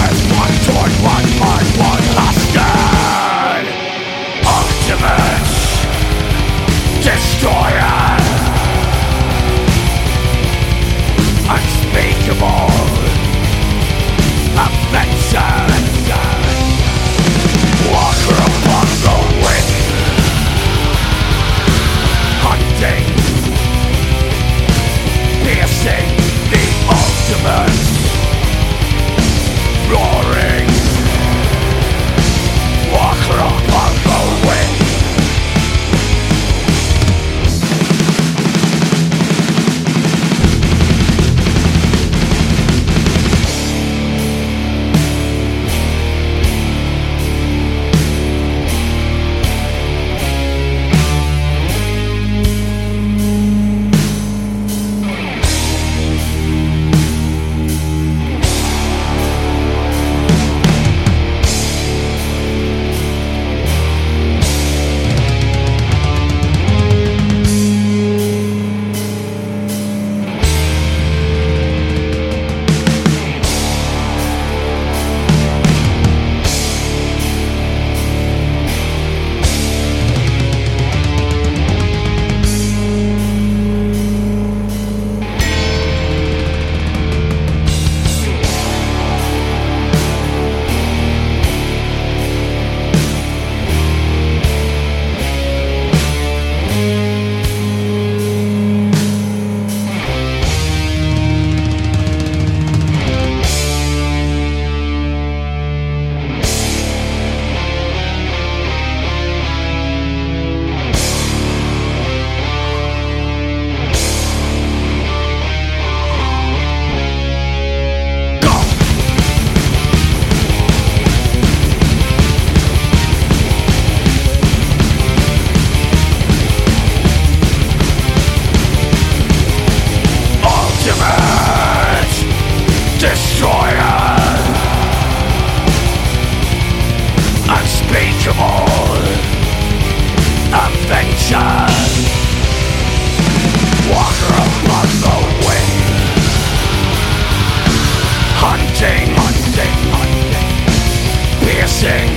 hunting, piercing.